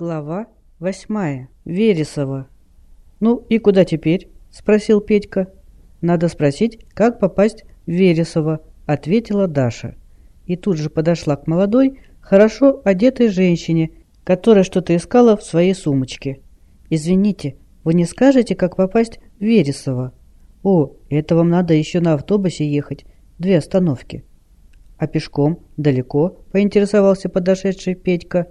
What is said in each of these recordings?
Глава восьмая. Вересова. «Ну и куда теперь?» – спросил Петька. «Надо спросить, как попасть в Вересово», – ответила Даша. И тут же подошла к молодой, хорошо одетой женщине, которая что-то искала в своей сумочке. «Извините, вы не скажете, как попасть в Вересово?» «О, это вам надо еще на автобусе ехать. Две остановки». «А пешком? Далеко?» – поинтересовался подошедший Петька.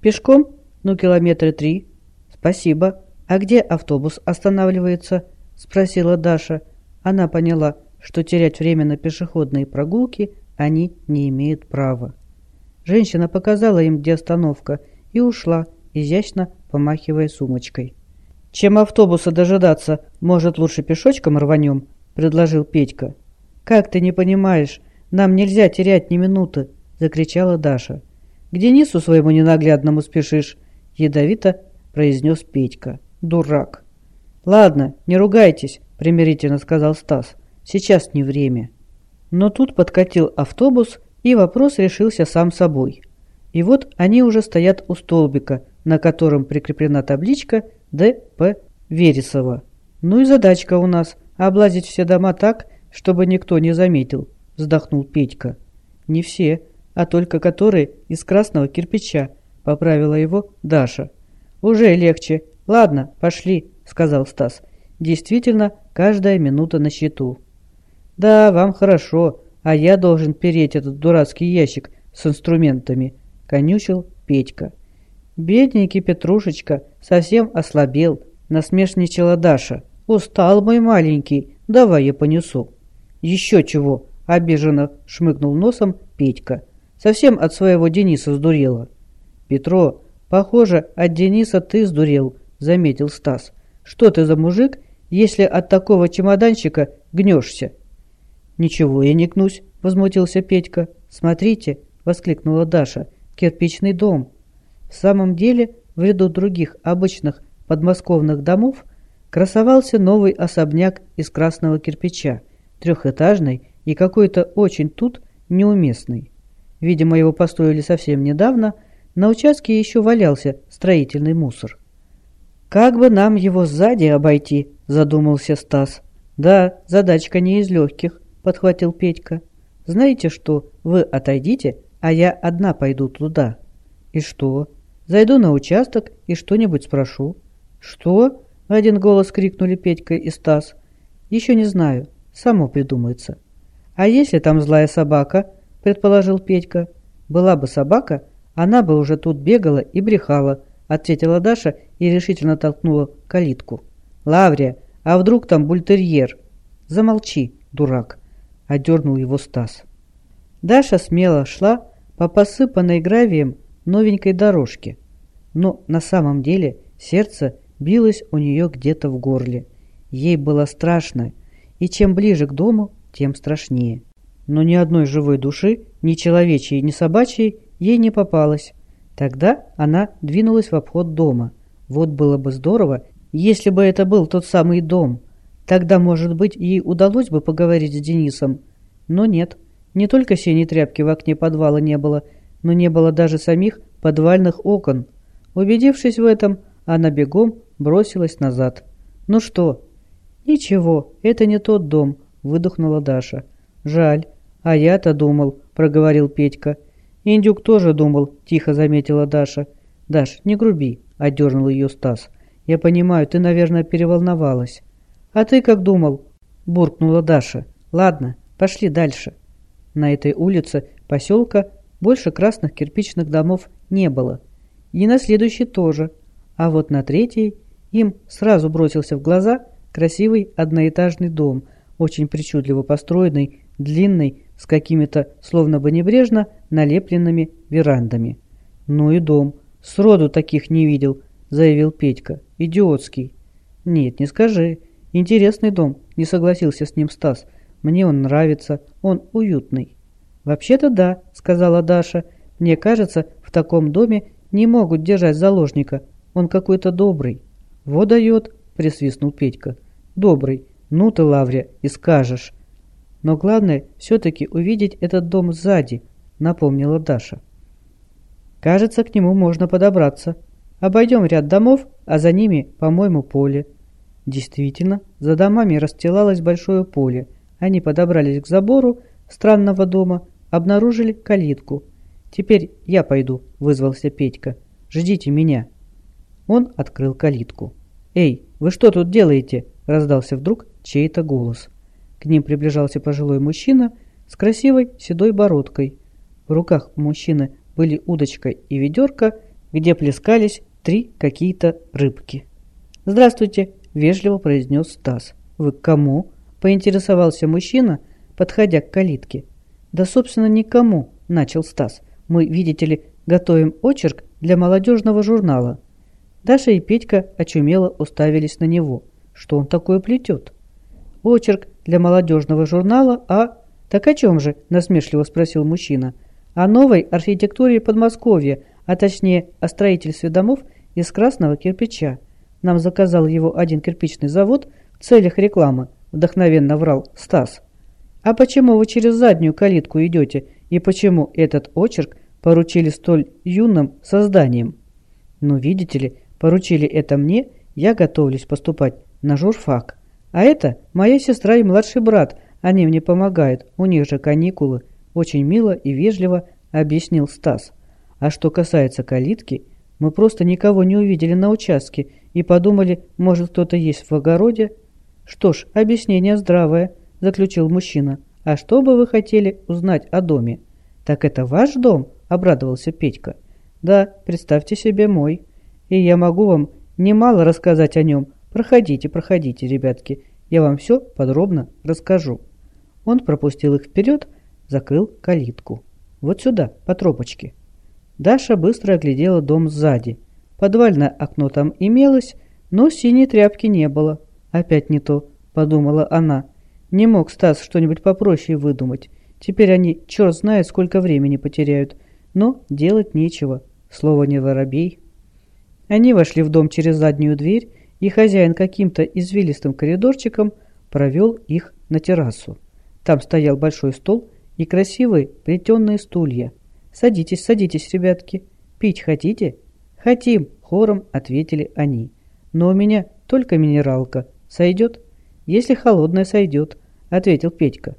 «Пешком? Ну, километра три». «Спасибо. А где автобус останавливается?» – спросила Даша. Она поняла, что терять время на пешеходные прогулки они не имеют права. Женщина показала им, где остановка, и ушла, изящно помахивая сумочкой. «Чем автобуса дожидаться, может, лучше пешочком рванем?» – предложил Петька. «Как ты не понимаешь? Нам нельзя терять ни минуты!» – закричала Даша. «К Денису своему ненаглядному спешишь!» – ядовито произнес Петька. «Дурак!» «Ладно, не ругайтесь!» – примирительно сказал Стас. «Сейчас не время!» Но тут подкатил автобус, и вопрос решился сам собой. И вот они уже стоят у столбика, на котором прикреплена табличка «Д.П. Вересова». «Ну и задачка у нас – облазить все дома так, чтобы никто не заметил», – вздохнул Петька. «Не все, а только которые из красного кирпича», — поправила его Даша. «Уже легче. Ладно, пошли», — сказал Стас. «Действительно, каждая минута на счету». «Да, вам хорошо, а я должен переть этот дурацкий ящик с инструментами», — конючил Петька. «Бедненький Петрушечка совсем ослабел», — насмешничала Даша. «Устал мой маленький, давай я понесу». «Еще чего», — обиженно шмыгнул носом Петька. Совсем от своего Дениса сдурела. Петро, похоже, от Дениса ты сдурел, заметил Стас. Что ты за мужик, если от такого чемоданчика гнешься? Ничего я не гнусь, возмутился Петька. Смотрите, воскликнула Даша, кирпичный дом. В самом деле, в ряду других обычных подмосковных домов красовался новый особняк из красного кирпича, трехэтажный и какой-то очень тут неуместный. Видимо, его построили совсем недавно, на участке еще валялся строительный мусор. «Как бы нам его сзади обойти?» – задумался Стас. «Да, задачка не из легких», – подхватил Петька. «Знаете что, вы отойдите, а я одна пойду туда». «И что?» «Зайду на участок и что-нибудь спрошу». «Что?» – в один голос крикнули Петька и Стас. «Еще не знаю, само придумается». «А если там злая собака?» – предположил Петька. «Была бы собака, она бы уже тут бегала и брехала», – ответила Даша и решительно толкнула калитку. «Лаврия, а вдруг там бультерьер?» «Замолчи, дурак», – одернул его Стас. Даша смело шла по посыпанной гравием новенькой дорожке, но на самом деле сердце билось у нее где-то в горле. Ей было страшно, и чем ближе к дому, тем страшнее но ни одной живой души, ни человечьей, ни собачьей, ей не попалось. Тогда она двинулась в обход дома. Вот было бы здорово, если бы это был тот самый дом. Тогда, может быть, ей удалось бы поговорить с Денисом. Но нет, не только синей тряпки в окне подвала не было, но не было даже самих подвальных окон. Убедившись в этом, она бегом бросилась назад. «Ну что?» «Ничего, это не тот дом», — выдохнула Даша. «Жаль. «А я-то думал», — проговорил Петька. «Индюк тоже думал», — тихо заметила Даша. «Даш, не груби», — одернул ее Стас. «Я понимаю, ты, наверное, переволновалась». «А ты как думал?» — буркнула Даша. «Ладно, пошли дальше». На этой улице поселка больше красных кирпичных домов не было. И на следующей тоже. А вот на третьей им сразу бросился в глаза красивый одноэтажный дом, очень причудливо построенный, длинный, с какими-то, словно бы небрежно, налепленными верандами. «Ну и дом. Сроду таких не видел», — заявил Петька. «Идиотский». «Нет, не скажи. Интересный дом», — не согласился с ним Стас. «Мне он нравится. Он уютный». «Вообще-то да», — сказала Даша. «Мне кажется, в таком доме не могут держать заложника. Он какой-то добрый». «Вот дает», — присвистнул Петька. «Добрый. Ну ты, Лаврия, и скажешь». Но главное все-таки увидеть этот дом сзади, напомнила Даша. Кажется, к нему можно подобраться. Обойдем ряд домов, а за ними, по-моему, поле». Действительно, за домами расстилалось большое поле. Они подобрались к забору странного дома, обнаружили калитку. «Теперь я пойду», — вызвался Петька. «Ждите меня». Он открыл калитку. «Эй, вы что тут делаете?» — раздался вдруг чей-то голос. К ним приближался пожилой мужчина с красивой седой бородкой. В руках у мужчины были удочка и ведерко, где плескались три какие-то рыбки. «Здравствуйте!» – вежливо произнес Стас. «Вы к кому?» – поинтересовался мужчина, подходя к калитке. «Да, собственно, никому», – начал Стас. «Мы, видите ли, готовим очерк для молодежного журнала». Даша и Петька очумело уставились на него. Что он такое плетет? «Очерк для молодежного журнала, а...» «Так о чем же?» – насмешливо спросил мужчина. «О новой архитектуре Подмосковья, а точнее о строительстве домов из красного кирпича. Нам заказал его один кирпичный завод в целях рекламы», – вдохновенно врал Стас. «А почему вы через заднюю калитку идете, и почему этот очерк поручили столь юным созданием?» «Ну, видите ли, поручили это мне, я готовлюсь поступать на журфак. А это моя сестра и младший брат – они мне помогают, у них же каникулы», – очень мило и вежливо объяснил Стас. «А что касается калитки, мы просто никого не увидели на участке и подумали, может, кто-то есть в огороде». «Что ж, объяснение здравое», – заключил мужчина. «А что бы вы хотели узнать о доме?» «Так это ваш дом?» – обрадовался Петька. «Да, представьте себе мой. И я могу вам немало рассказать о нем. Проходите, проходите, ребятки, я вам все подробно расскажу». Он пропустил их вперед, закрыл калитку. «Вот сюда, по тропочке». Даша быстро оглядела дом сзади. Подвальное окно там имелось, но синей тряпки не было. «Опять не то», — подумала она. «Не мог Стас что-нибудь попроще выдумать. Теперь они черт знает сколько времени потеряют. Но делать нечего. Слово не воробей». Они вошли в дом через заднюю дверь, и хозяин каким-то извилистым коридорчиком провел их на террасу. Там стоял большой стол и красивые плетеные стулья. «Садитесь, садитесь, ребятки. Пить хотите?» «Хотим», — хором ответили они. «Но у меня только минералка. Сойдет?» «Если холодная, сойдет», — ответил Петька.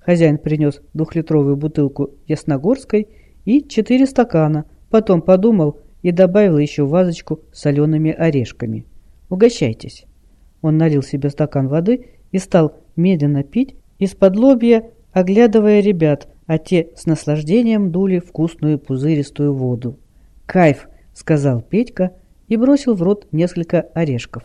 Хозяин принес двухлитровую бутылку ясногорской и четыре стакана, потом подумал и добавил еще вазочку с солеными орешками. «Угощайтесь». Он налил себе стакан воды и стал медленно пить, из-под лобья, оглядывая ребят, а те с наслаждением дули вкусную пузыристую воду. «Кайф!» — сказал Петька и бросил в рот несколько орешков.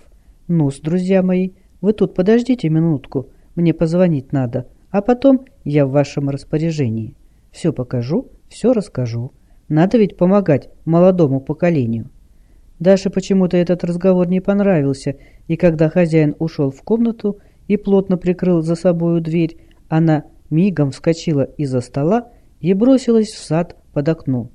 «Ну-с, друзья мои, вы тут подождите минутку, мне позвонить надо, а потом я в вашем распоряжении. Все покажу, все расскажу. Надо ведь помогать молодому поколению». Даше почему-то этот разговор не понравился, и когда хозяин ушел в комнату, и плотно прикрыл за собою дверь, она мигом вскочила из-за стола и бросилась в сад под окно.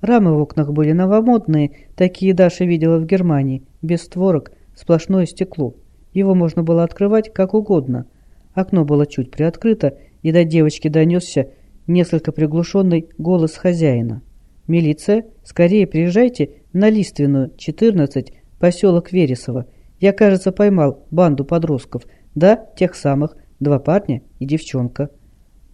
Рамы в окнах были новомодные, такие Даша видела в Германии, без створок, сплошное стекло. Его можно было открывать как угодно. Окно было чуть приоткрыто, и до девочки донесся несколько приглушенный голос хозяина. «Милиция, скорее приезжайте на Лиственную, 14, поселок Вересово. Я, кажется, поймал банду подростков. Да, тех самых, два парня и девчонка.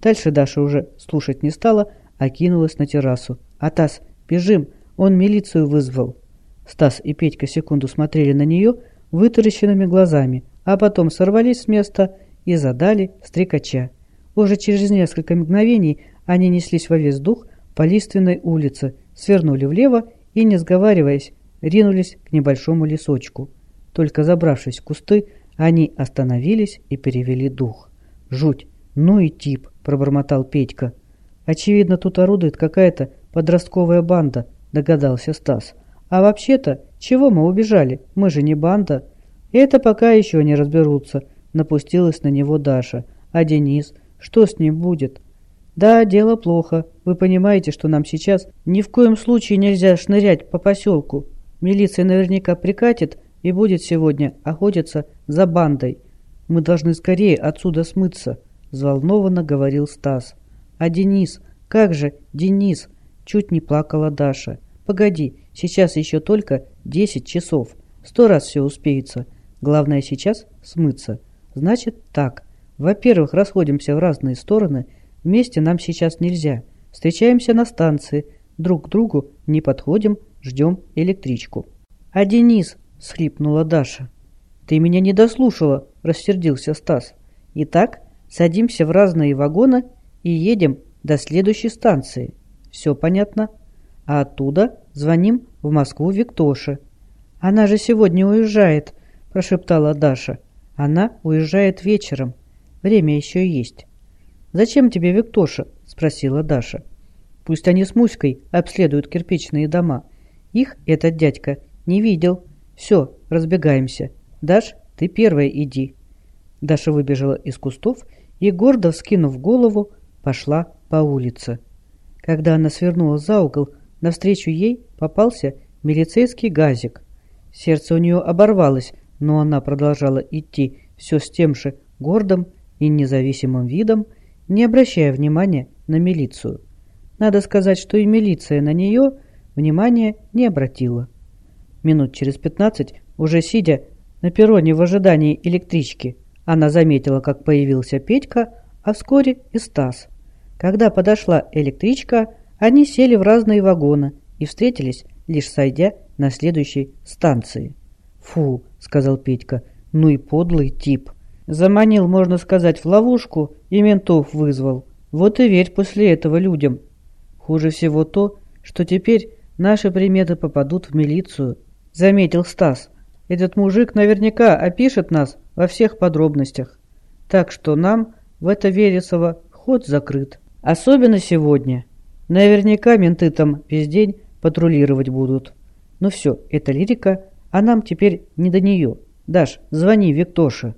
Дальше Даша уже слушать не стала, а кинулась на террасу. «Атас, бежим! Он милицию вызвал!» Стас и Петька секунду смотрели на нее вытаращенными глазами, а потом сорвались с места и задали стрекача. Уже через несколько мгновений они неслись во весь дух по лиственной улице, свернули влево и, не сговариваясь, ринулись к небольшому лесочку. Только забравшись в кусты, они остановились и перевели дух. «Жуть! Ну и тип!» – пробормотал Петька. «Очевидно, тут орудует какая-то подростковая банда», – догадался Стас. «А вообще-то, чего мы убежали? Мы же не банда». «Это пока еще не разберутся», – напустилась на него Даша. «А Денис? Что с ним будет?» «Да, дело плохо. Вы понимаете, что нам сейчас ни в коем случае нельзя шнырять по поселку. Милиция наверняка прикатит, и будет сегодня охотиться за бандой. Мы должны скорее отсюда смыться», – взволнованно говорил Стас. «А Денис? Как же, Денис?» – чуть не плакала Даша. «Погоди, сейчас еще только десять часов. Сто раз все успеется. Главное сейчас смыться. Значит так. Во-первых, расходимся в разные стороны. Вместе нам сейчас нельзя. Встречаемся на станции. Друг к другу не подходим, ждем электричку. «А Денис?» – схлипнула Даша. «Ты меня не дослушала», – рассердился Стас. «Итак, садимся в разные вагоны и едем до следующей станции. Все понятно? А оттуда звоним в Москву Виктоше. Она же сегодня уезжает, прошептала Даша. Она уезжает вечером. Время еще есть. «Зачем тебе Виктоша?» – спросила Даша. «Пусть они с Муськой обследуют кирпичные дома. Их этот дядька не видел. Все, разбегаемся. Даш, ты первая иди». Даша выбежала из кустов и, гордо вскинув голову, пошла по улице. Когда она свернула за угол, навстречу ей попался милицейский газик. Сердце у нее оборвалось, но она продолжала идти все с тем же гордым и независимым видом, не обращая внимания на милицию. Надо сказать, что и милиция на нее внимания не обратила. Минут через пятнадцать, уже сидя на перроне в ожидании электрички, она заметила, как появился Петька, а вскоре и Стас. Когда подошла электричка, они сели в разные вагоны и встретились, лишь сойдя на следующей станции. «Фу», — сказал Петька, — «ну и подлый тип. Заманил, можно сказать, в ловушку и ментов вызвал. Вот и верь после этого людям. Хуже всего то, что теперь наши приметы попадут в милицию», — заметил Стас. «Этот мужик наверняка опишет нас во всех подробностях. Так что нам в это Вересово ход закрыт. Особенно сегодня. Наверняка менты там весь день патрулировать будут. Ну все, это лирика, а нам теперь не до нее. Даш, звони Виктоше.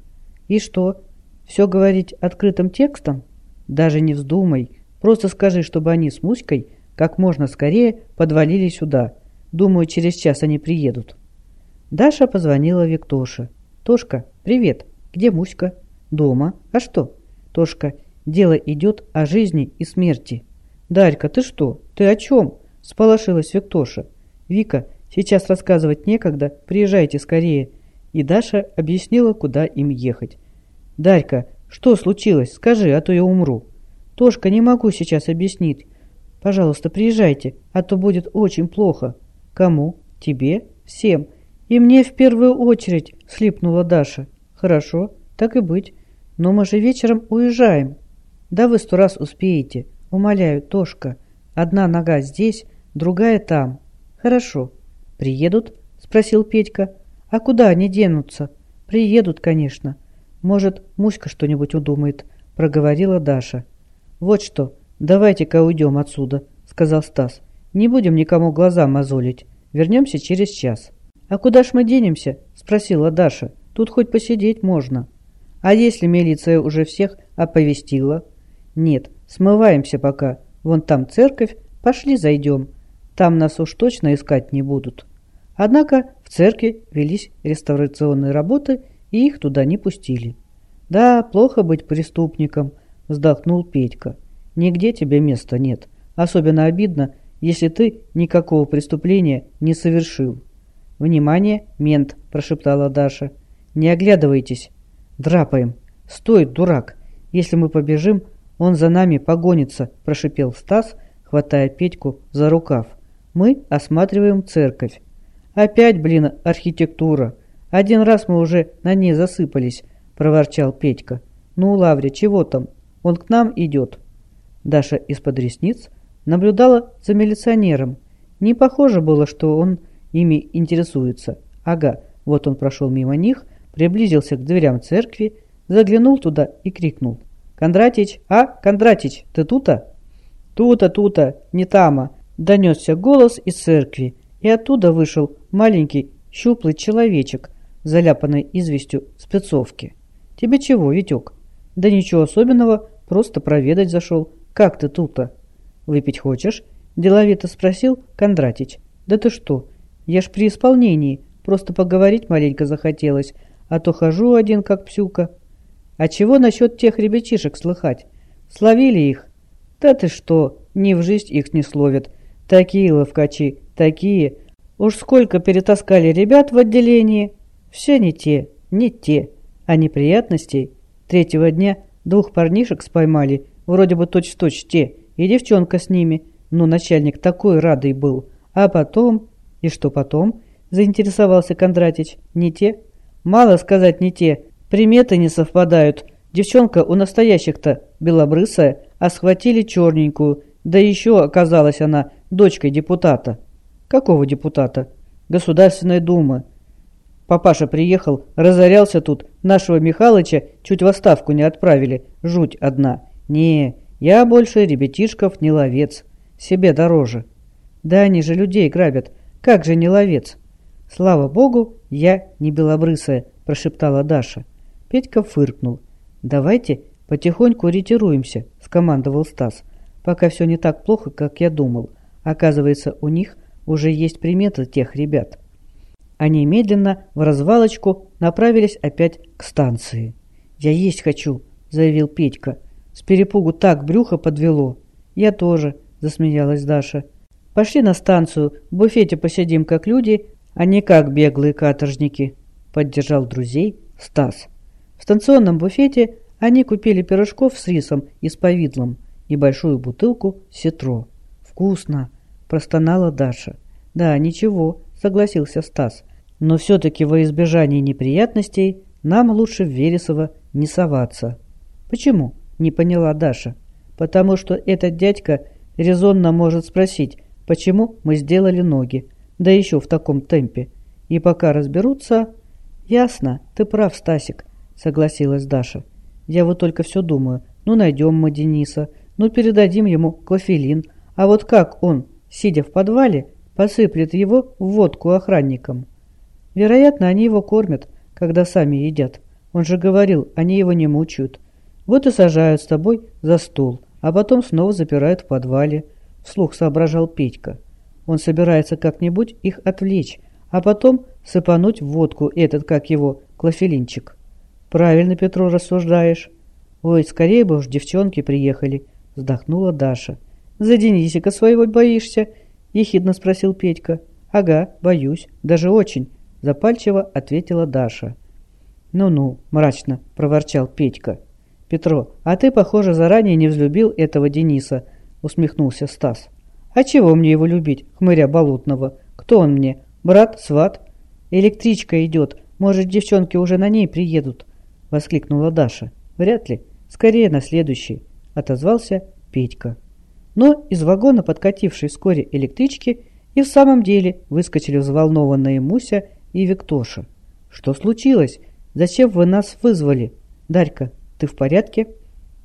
И что? Все говорить открытым текстом? Даже не вздумай. Просто скажи, чтобы они с Муськой как можно скорее подвалили сюда. Думаю, через час они приедут. Даша позвонила Виктоше. «Тошка, привет. Где Муська?» «Дома. А что?» «Тошка, дело идет о жизни и смерти». «Дарька, ты что? Ты о чем?» – сполошилась Виктоша. «Вика, сейчас рассказывать некогда, приезжайте скорее». И Даша объяснила, куда им ехать. «Дарька, что случилось? Скажи, а то я умру». «Тошка, не могу сейчас объяснить. Пожалуйста, приезжайте, а то будет очень плохо». «Кому? Тебе? Всем. И мне в первую очередь», – слипнула Даша. «Хорошо, так и быть. Но мы же вечером уезжаем». «Да вы сто раз успеете. Умоляю, Тошка. Одна нога здесь, другая там. Хорошо. Приедут? Спросил Петька. А куда они денутся? Приедут, конечно. Может, Муська что-нибудь удумает, проговорила Даша. Вот что, давайте-ка уйдем отсюда, сказал Стас. Не будем никому глаза мозолить. Вернемся через час. А куда ж мы денемся? Спросила Даша. Тут хоть посидеть можно. А если милиция уже всех оповестила? Нет, Смываемся пока. Вон там церковь, пошли зайдем. Там нас уж точно искать не будут. Однако в церкви велись реставрационные работы, и их туда не пустили. «Да, плохо быть преступником», – вздохнул Петька. «Нигде тебе места нет. Особенно обидно, если ты никакого преступления не совершил». «Внимание, мент!» – прошептала Даша. «Не оглядывайтесь. Драпаем. Стой, дурак. Если мы побежим, «Он за нами погонится», – прошипел Стас, хватая Петьку за рукав. «Мы осматриваем церковь». «Опять, блин, архитектура. Один раз мы уже на ней засыпались», – проворчал Петька. «Ну, Лавря, чего там? Он к нам идет». Даша из-под ресниц наблюдала за милиционером. Не похоже было, что он ими интересуется. Ага, вот он прошел мимо них, приблизился к дверям церкви, заглянул туда и крикнул. «Кондратич, а, Кондратич, ты тута?» «Тута, тута, не тама!» – донесся голос из церкви, и оттуда вышел маленький щуплый человечек, заляпанный известью спецовки. «Тебе чего, Витек?» «Да ничего особенного, просто проведать зашел. Как ты тута?» «Выпить хочешь?» – деловито спросил Кондратич. «Да ты что? Я ж при исполнении, просто поговорить маленько захотелось, а то хожу один как псюка». А чего насчет тех ребятишек слыхать? Словили их? Да ты что, ни в жизнь их не словят. Такие ловкачи, такие. Уж сколько перетаскали ребят в отделении. Все не те, не те. А неприятностей. Третьего дня двух парнишек споймали, вроде бы точь-в-точь -точь те, и девчонка с ними. Но начальник такой радый был. А потом... И что потом? Заинтересовался Кондратич. Не те? Мало сказать не те. Приметы не совпадают. Девчонка у настоящих-то белобрысая, а схватили черненькую. Да еще оказалась она дочкой депутата. Какого депутата? Государственной думы. Папаша приехал, разорялся тут, нашего Михалыча чуть в оставку не отправили. Жуть одна. Не, я больше ребятишков не ловец. Себе дороже. Да они же людей грабят. Как же не ловец? Слава богу, я не белобрысая, прошептала Даша. Петька фыркнул. Давайте потихоньку ретируемся, скомандовал Стас. Пока все не так плохо, как я думал. Оказывается, у них уже есть приметы тех ребят. Они медленно, в развалочку, направились опять к станции. «Я есть хочу», — заявил Петька. С перепугу так брюхо подвело. «Я тоже», — засмеялась Даша. «Пошли на станцию, в буфете посидим как люди, а не как беглые каторжники», — поддержал друзей Стас. В станционном буфете они купили пирожков с рисом и с повидлом и большую бутылку ситро. «Вкусно!» – простонала Даша. «Да, ничего», – согласился Стас. «Но все-таки во избежание неприятностей нам лучше в Вересово не соваться». «Почему?» – не поняла Даша. «Потому что этот дядька резонно может спросить, почему мы сделали ноги, да еще в таком темпе. И пока разберутся...» «Ясно, ты прав, Стасик», – согласилась Даша. «Я вот только все думаю, ну найдем мы Дениса, ну передадим ему клофелин, а вот как он сидя в подвале, посыплет его в водку охранникам. Вероятно, они его кормят, когда сами едят. Он же говорил, они его не мучают. Вот и сажают с тобой за стол, а потом снова запирают в подвале. Вслух соображал Петька. Он собирается как-нибудь их отвлечь, а потом сыпануть в водку этот, как его, клофелинчик. Правильно, Петро, рассуждаешь. Ой, скорее бы уж девчонки приехали, вздохнула Даша. «За Денисика своего боишься?» – ехидно спросил Петька. «Ага, боюсь, даже очень», – запальчиво ответила Даша. «Ну-ну», – мрачно проворчал Петька. «Петро, а ты, похоже, заранее не взлюбил этого Дениса», – усмехнулся Стас. «А чего мне его любить, хмыря болотного? Кто он мне? Брат, сват?» «Электричка идет, может, девчонки уже на ней приедут», – воскликнула Даша. «Вряд ли. Скорее на следующий», – отозвался Петька. Но из вагона, подкатившей вскоре электрички, и в самом деле выскочили взволнованные Муся и Виктоша. «Что случилось? Зачем вы нас вызвали? Дарька, ты в порядке?»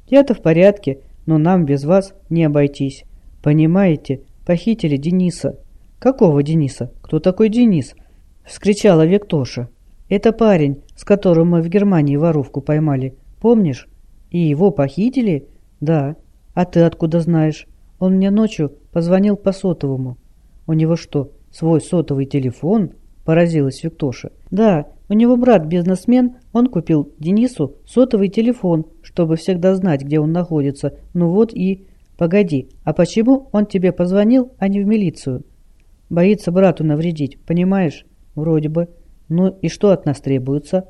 «Я-то в порядке, но нам без вас не обойтись. Понимаете, похитили Дениса». «Какого Дениса? Кто такой Денис?» – вскричала Виктоша. «Это парень, с которым мы в Германии воровку поймали. Помнишь? И его похитили?» «Да. А ты откуда знаешь?» Он мне ночью позвонил по сотовому. У него что, свой сотовый телефон? Поразилась Виктоша. Да, у него брат бизнесмен, он купил Денису сотовый телефон, чтобы всегда знать, где он находится. Ну вот и... Погоди, а почему он тебе позвонил, а не в милицию? Боится брату навредить, понимаешь? Вроде бы. Ну и что от нас требуется?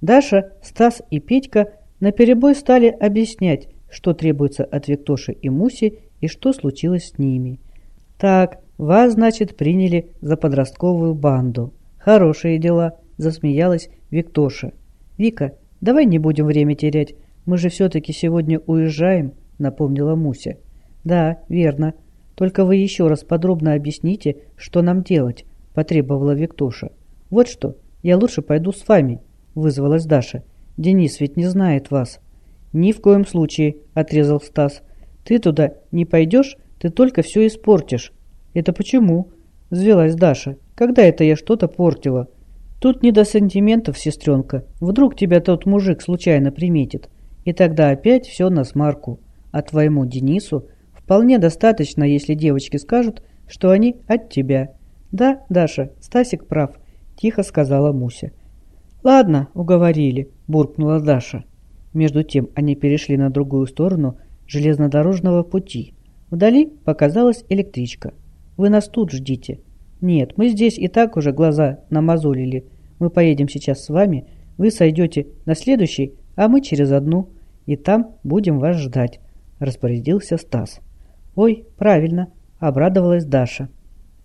Даша, Стас и Петька наперебой стали объяснять, что требуется от Виктоши и Муси и что случилось с ними. «Так, вас, значит, приняли за подростковую банду. Хорошие дела», – засмеялась Виктоша. «Вика, давай не будем время терять. Мы же все-таки сегодня уезжаем», – напомнила Муся. «Да, верно. Только вы еще раз подробно объясните, что нам делать», – потребовала Виктоша. «Вот что, я лучше пойду с вами», – вызвалась Даша. «Денис ведь не знает вас». «Ни в коем случае», – отрезал Стас. Ты туда не пойдешь, ты только все испортишь. Это почему? Взвелась Даша. Когда это я что-то портила? Тут не до сантиментов, сестренка. Вдруг тебя тот мужик случайно приметит. И тогда опять все на смарку. А твоему Денису вполне достаточно, если девочки скажут, что они от тебя. Да, Даша, Стасик прав, тихо сказала Муся. Ладно, уговорили, буркнула Даша. Между тем они перешли на другую сторону железнодорожного пути. Вдали показалась электричка. «Вы нас тут ждите». «Нет, мы здесь и так уже глаза намазолили. Мы поедем сейчас с вами, вы сойдете на следующий, а мы через одну, и там будем вас ждать», – распорядился Стас. «Ой, правильно», – обрадовалась Даша.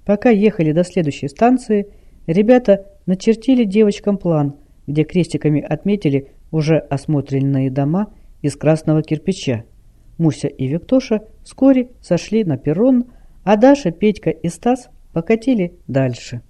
Пока ехали до следующей станции, ребята начертили девочкам план, где крестиками отметили уже осмотренные дома из красного кирпича. Муся и Виктоша вскоре сошли на перрон, а Даша, Петька и Стас покатили дальше.